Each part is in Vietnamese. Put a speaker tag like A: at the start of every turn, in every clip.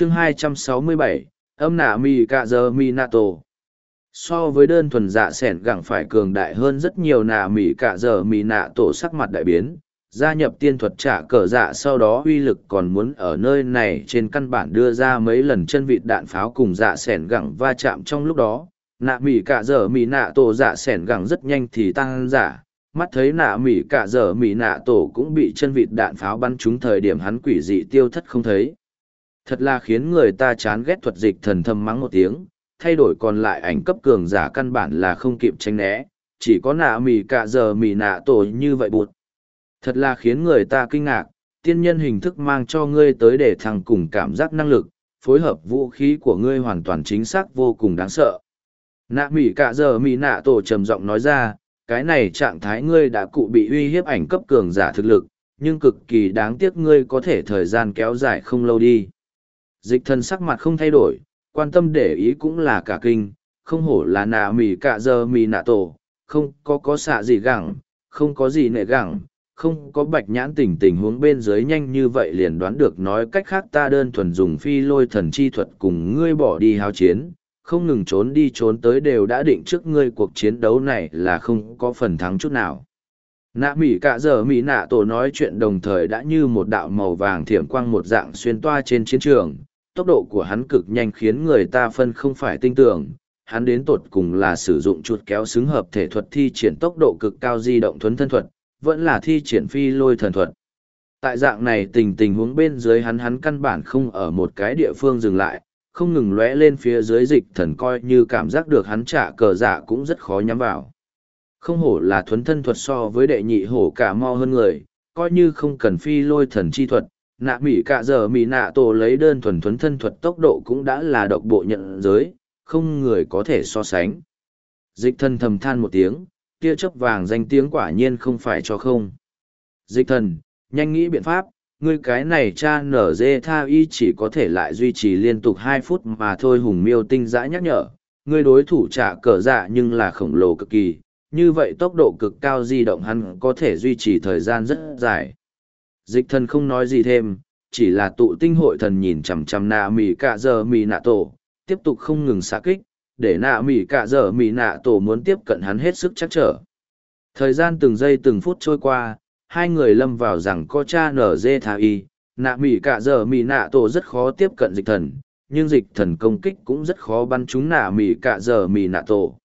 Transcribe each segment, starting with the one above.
A: chương 267, âm nạ mì cạ giờ mì nạ tổ. So với đơn thuần dạ s ẻ n gẳng phải cường đại hơn rất nhiều nạ mì cạ giờ mì nạ tổ sắc mặt đại biến gia nhập tiên thuật trả cờ dạ sau đó uy lực còn muốn ở nơi này trên căn bản đưa ra mấy lần chân vịt đạn pháo cùng dạ s ẻ n gẳng va chạm trong lúc đó. Nạ mì cạ giờ mì nạ tổ dạ s ẻ n gẳng rất nhanh thì tăng giả. Mắt thấy nạ mỉ cạ giờ mỉ nạ tổ cũng bị chân vịt đạn pháo bắn trúng thời điểm hắn quỷ dị tiêu thất không thấy thật là khiến người ta chán ghét thuật dịch thần thầm mắng một tiếng thay đổi còn lại ảnh cấp cường giả căn bản là không kịp tranh né chỉ có nạ mỉ cả giờ mỉ nạ tổ như vậy bụt thật là khiến người ta kinh ngạc tiên nhân hình thức mang cho ngươi tới để thằng cùng cảm giác năng lực phối hợp vũ khí của ngươi hoàn toàn chính xác vô cùng đáng sợ nạ mỉ cả giờ mỉ nạ tổ trầm giọng nói ra cái này trạng thái ngươi đã cụ bị uy hiếp ảnh cấp cường giả thực lực, nhưng cực kỳ đáng tiếc ngươi có thể thời gian kéo dài không lâu đi. Dịch thần sắc mặt không thay đổi, quan tâm để ý cũng là cả kinh, không hổ là nạ mì cả giờ mì nạ tổ, không có có xạ gì gẳng, không có gì nệ gẳng, không có bạch nhãn tình tình huống bên dưới nhanh như vậy liền đoán được nói cách khác ta đơn thuần dùng phi lôi thần chi thuật cùng ngươi bỏ đi hao chiến, không ngừng trốn đi trốn tới đều đã định trước ngươi cuộc chiến đấu này là không có phần thắng chút nào. Nạ mỉ cả giờ mỉ nạ tổ nói chuyện đồng thời đã như một đạo màu vàng thiểm quang một dạng xuyên toa trên chiến trường, tốc độ của hắn cực nhanh khiến người ta phân không phải tinh tưởng, hắn đến tột cùng là sử dụng chuột kéo xứng hợp thể thuật thi triển tốc độ cực cao di động thuấn thân thuật, vẫn là thi triển phi lôi thần thuật. Tại dạng này tình tình huống bên dưới hắn hắn căn bản không ở một cái địa phương dừng lại, không ngừng lóe lên phía dưới dịch thần coi như cảm giác được hắn trả cờ giả cũng rất khó nhắm vào. Không hổ là thuấn thân thuật so với đệ nhị hổ cả mo hơn người, coi như không cần phi lôi thần chi thuật, nạ mỉ cả giờ mỉ nạ tổ lấy đơn thuần thuấn thân thuật tốc độ cũng đã là độc bộ nhận giới, không người có thể so sánh. Dịch thần thầm than một tiếng, kia chấp vàng danh tiếng quả nhiên không phải cho không. Dịch thần, nhanh nghĩ biện pháp, ngươi cái này cha nở dê tha y chỉ có thể lại duy trì liên tục hai phút mà thôi hùng miêu tinh giã nhắc nhở ngươi đối thủ trả cờ dạ nhưng là khổng lồ cực kỳ như vậy tốc độ cực cao di động hắn có thể duy trì thời gian rất dài dịch thần không nói gì thêm chỉ là tụ tinh hội thần nhìn chằm chằm nạ mỉ cạ giờ mỉ nạ tổ tiếp tục không ngừng xạ kích để nạ mỉ cạ giờ mỉ nạ tổ muốn tiếp cận hắn hết sức chắc trở thời gian từng giây từng phút trôi qua hai người lâm vào rằng có cha nở dê thà y, nạ mỉ cả giờ mỉ nạ tổ rất khó tiếp cận dịch thần, nhưng dịch thần công kích cũng rất khó bắn chúng nạ mỉ cả giờ mỉ nạ tổ.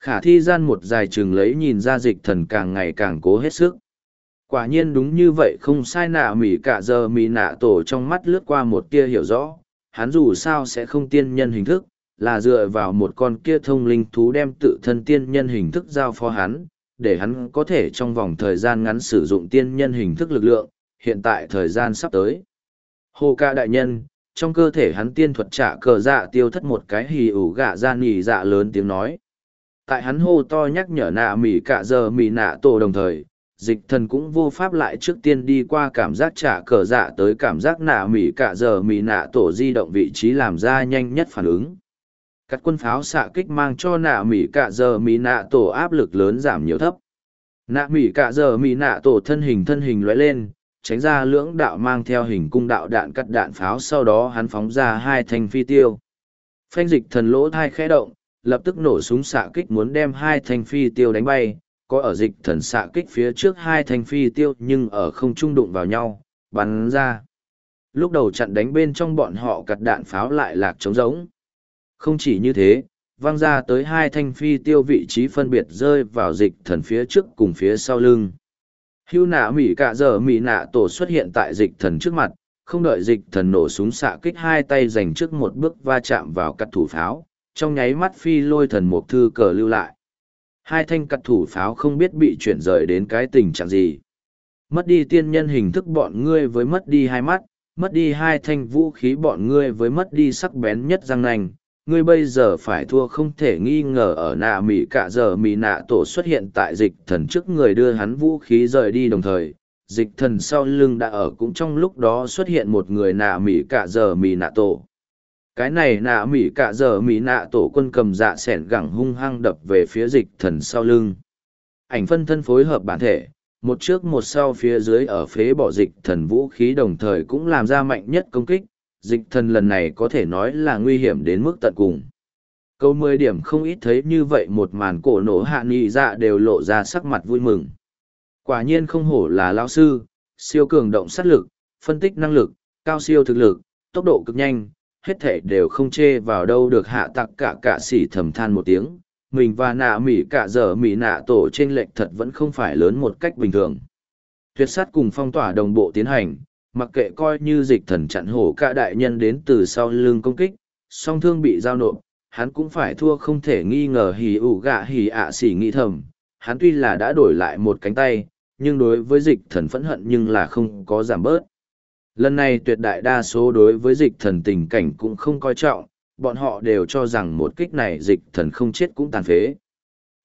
A: Khả thi gian một dài chừng lấy nhìn ra dịch thần càng ngày càng cố hết sức. Quả nhiên đúng như vậy không sai nạ mỉ cả giờ mỉ nạ tổ trong mắt lướt qua một tia hiểu rõ, hắn dù sao sẽ không tiên nhân hình thức, là dựa vào một con kia thông linh thú đem tự thân tiên nhân hình thức giao phó hắn, để hắn có thể trong vòng thời gian ngắn sử dụng tiên nhân hình thức lực lượng, hiện tại thời gian sắp tới. hô ca đại nhân, trong cơ thể hắn tiên thuật trả cờ dạ tiêu thất một cái hì ủ gạ ra nỉ dạ lớn tiếng nói. Tại hắn hô to nhắc nhở nạ mỉ cả giờ mỉ nạ tổ đồng thời, dịch thần cũng vô pháp lại trước tiên đi qua cảm giác trả cờ dạ tới cảm giác nạ mỉ cả giờ mỉ nạ tổ di động vị trí làm ra nhanh nhất phản ứng. Các quân pháo xạ kích mang cho nạ mỉ cạ giờ mỉ nạ tổ áp lực lớn giảm nhiều thấp. Nạ mỉ cạ giờ mỉ nạ tổ thân hình thân hình loại lên, tránh ra lưỡng đạo mang theo hình cung đạo đạn cắt đạn pháo sau đó hắn phóng ra hai thanh phi tiêu. Phanh dịch thần lỗ thai khẽ động, lập tức nổ súng xạ kích muốn đem hai thanh phi tiêu đánh bay có ở dịch thần xạ kích phía trước hai thanh phi tiêu nhưng ở không trung đụng vào nhau bắn ra lúc đầu chặn đánh bên trong bọn họ cặt đạn pháo lại lạc trống rỗng không chỉ như thế, văng ra tới hai thanh phi tiêu vị trí phân biệt rơi vào dịch thần phía trước cùng phía sau lưng. Hưu nạ mỉ cả giờ mỉ nạ tổ xuất hiện tại dịch thần trước mặt, không đợi dịch thần nổ súng xạ kích hai tay dành trước một bước va chạm vào cắt thủ pháo, trong nháy mắt phi lôi thần một thư cờ lưu lại. Hai thanh cặt thủ pháo không biết bị chuyển rời đến cái tình trạng gì. Mất đi tiên nhân hình thức bọn ngươi với mất đi hai mắt, mất đi hai thanh vũ khí bọn ngươi với mất đi sắc bén nhất răng nành, ngươi bây giờ phải thua không thể nghi ngờ ở nạ mỹ cả giờ mỹ nạ tổ xuất hiện tại dịch thần trước người đưa hắn vũ khí rời đi đồng thời. Dịch thần sau lưng đã ở cũng trong lúc đó xuất hiện một người nạ mỹ cả giờ mỹ nạ tổ cái này nạ mỹ cả giờ mỹ nạ tổ quân cầm dạ s ẻ n gẳng hung hăng đập về phía dịch thần sau lưng ảnh phân thân phối hợp bản thể một trước một sau phía dưới ở phế bỏ dịch thần vũ khí đồng thời cũng làm ra mạnh nhất công kích dịch thần lần này có thể nói là nguy hiểm đến mức tận cùng. Câu mười điểm không ít thấy như vậy một màn cổ nổ hạ nghị dạ đều lộ ra sắc mặt vui mừng. Quả nhiên không hổ là lão sư, siêu cường động sát lực, phân tích năng lực, cao siêu thực lực, tốc độ cực nhanh, hết thể đều không chê vào đâu được hạ tặc cả cả sỉ thầm than một tiếng. Mình và nạ mỉ cả giờ mỉ nạ tổ trên lệch thật vẫn không phải lớn một cách bình thường. Tuyệt sát cùng phong tỏa đồng bộ tiến hành, mặc kệ coi như dịch thần chặn hổ cả đại nhân đến từ sau lưng công kích, song thương bị giao nộp, hắn cũng phải thua không thể nghi ngờ hỉ ủ gạ hỉ ạ à xỉ nghĩ thầm. Hắn tuy là đã đổi lại một cánh tay, nhưng đối với dịch thần phẫn hận nhưng là không có giảm bớt. Lần này tuyệt đại đa số đối với dịch thần tình cảnh cũng không coi trọng, bọn họ đều cho rằng một kích này dịch thần không chết cũng tàn phế.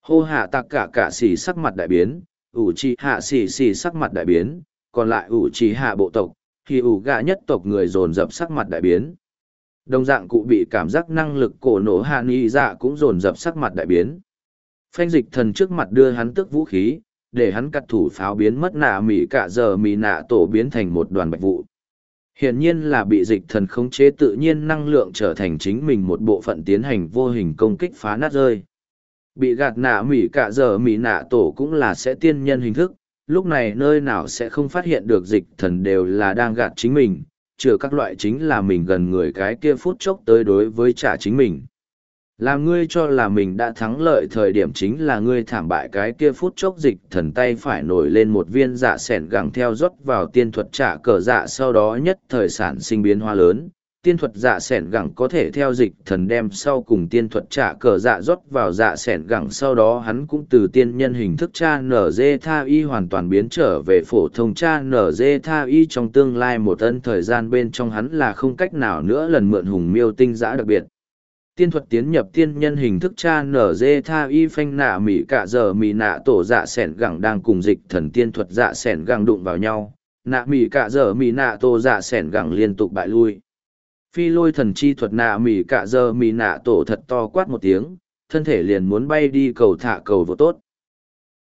A: Hô hạ tạc cả cả xỉ sắc mặt đại biến, ủ trì hạ xỉ xỉ sắc mặt đại biến, còn lại ủ trì hạ bộ tộc, thì ủ gạ nhất tộc người dồn dập sắc mặt đại biến. Đồng dạng cụ bị cảm giác năng lực cổ nổ hạ nghi dạ cũng dồn dập sắc mặt đại biến. Phanh dịch thần trước mặt đưa hắn tức vũ khí, để hắn cắt thủ pháo biến mất nạ mỉ cả giờ mỉ nạ tổ biến thành một đoàn bạch vụ. Hiển nhiên là bị dịch thần khống chế tự nhiên năng lượng trở thành chính mình một bộ phận tiến hành vô hình công kích phá nát rơi. Bị gạt nạ mỉ cả giờ mỉ nạ tổ cũng là sẽ tiên nhân hình thức, lúc này nơi nào sẽ không phát hiện được dịch thần đều là đang gạt chính mình, trừ các loại chính là mình gần người cái kia phút chốc tới đối với trả chính mình. Làm ngươi cho là mình đã thắng lợi thời điểm chính là ngươi thảm bại cái kia phút chốc dịch thần tay phải nổi lên một viên dạ sẻn gẳng theo rót vào tiên thuật trả cờ dạ sau đó nhất thời sản sinh biến hoa lớn. Tiên thuật dạ sẻn gẳng có thể theo dịch thần đem sau cùng tiên thuật trả cờ dạ rót vào dạ sẻn gẳng sau đó hắn cũng từ tiên nhân hình thức cha nở dê tha y hoàn toàn biến trở về phổ thông cha nở dê tha y trong tương lai một ân thời gian bên trong hắn là không cách nào nữa lần mượn hùng miêu tinh giã đặc biệt tiên thuật tiến nhập tiên nhân hình thức cha nở dê tha y phanh nạ mỉ cả giờ mỉ nạ tổ dạ sẻn gẳng đang cùng dịch thần tiên thuật dạ sẻn gẳng đụng vào nhau. Nạ mỉ cả giờ mỉ nạ tổ dạ sẻn gẳng liên tục bại lui. Phi lôi thần chi thuật nạ mỉ cả giờ mỉ nạ tổ thật to quát một tiếng, thân thể liền muốn bay đi cầu thả cầu vô tốt.